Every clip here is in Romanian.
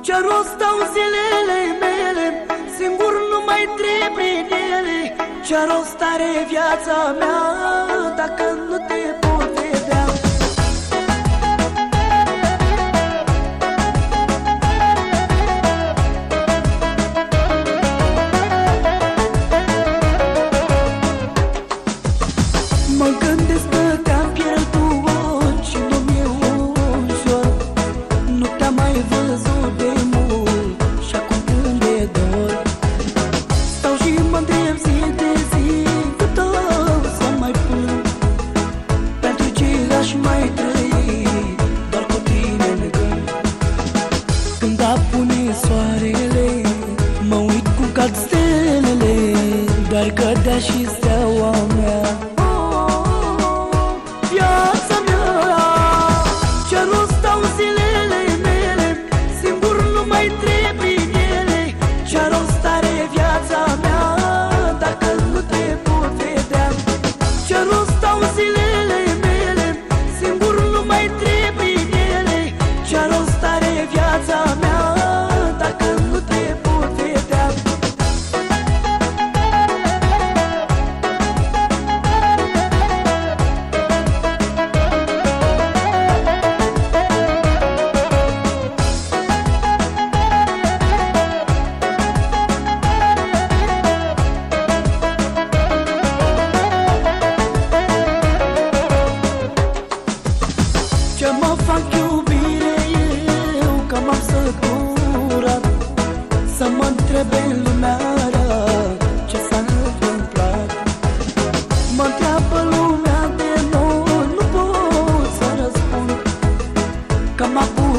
Ce rost au zilele mele? Singur nu mai trec prin ele. Ce rost are viața mea Dacă nu te pot that she's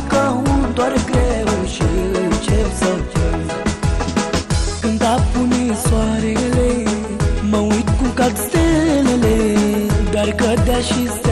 căut doar greu și încep să chem Când apune soarele, mă uit cu cap stelele Dar cădea și stelele.